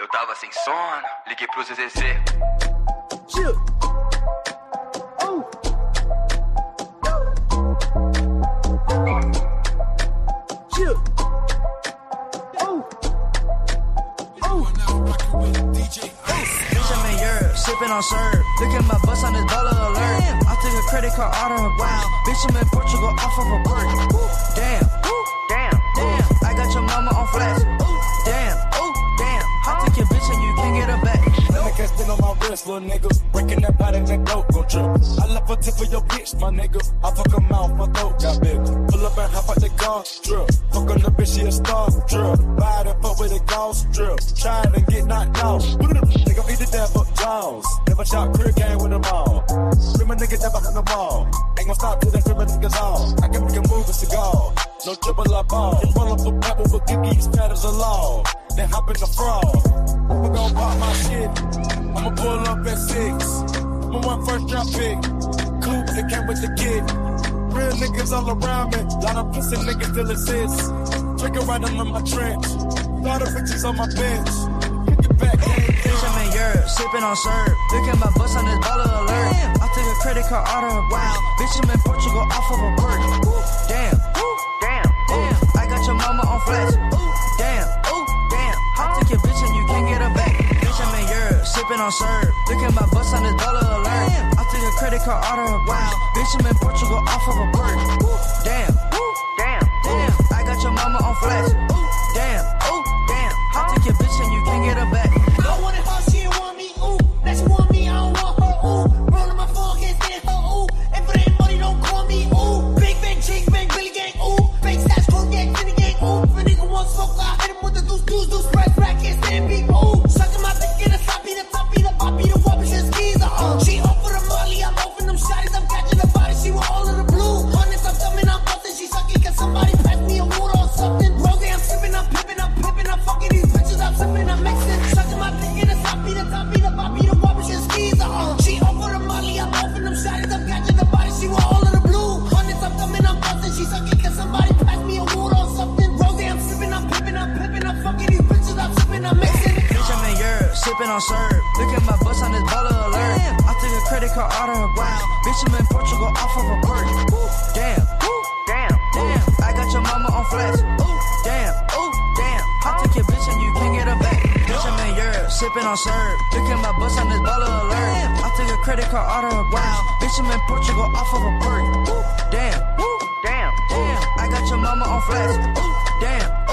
Eu tava sem sono, liguei pro ZZZ. In Europe, sipping on syrup. Look at my bus on this baller alert. I took a credit card out of her wow. Bitch, I'm in Portugal off of a. Damn, damn, wrist, little nigga. Breaking that body, that dope gon' trip. I left a tip for your bitch, my nigga. I fuck her mouth, my throat got big. Pull up and hop out the car, drip. Fuck on the bitch, she a star, drip. Ride and fuck with a ghost, drip. Try and get knocked out. Nigga beat the devil, Jones. Never shot crib game with them all. Screaming niggas never had them ball. Ain't gon' stop till they screaming niggas all. I can make a move with cigar. No triple up ball. Roll up a pebble cookies, fat as a law. Then hop in the frog. My shit. I'ma pull up at six. I'm a one first drop pick. Coupe, they came with the kid. Real niggas all around me. Lot of pussy niggas still exist. Drinking right under my trench. Lot of bitches on my bench. Pick it back, Bitch, I'm in Europe, sipping on syrup. Look at my bus on this baller alert. I took a credit card out of her wow. Bitch, I'm in Portugal off of a perk. Damn, damn, on syrup. Look at my bus on this baller alert. I took a credit card order. wow. Bitch, I'm in on syrup. Look at my bus on this baller alert. I took a credit card out of her wow. Bitch, I'm in Portugal off of a perk. Damn, damn, damn. I got your mama on flash. Damn, oh, damn. I took your bitch and you can't get her back. Bitch, I'm in Europe, sipping on syrup. Look at my bus on this baller alert. I took a credit card out of her wow. Bitch, I'm in Portugal off of a perk. Damn, ooh, damn, damn. I got your mama on flash. Damn,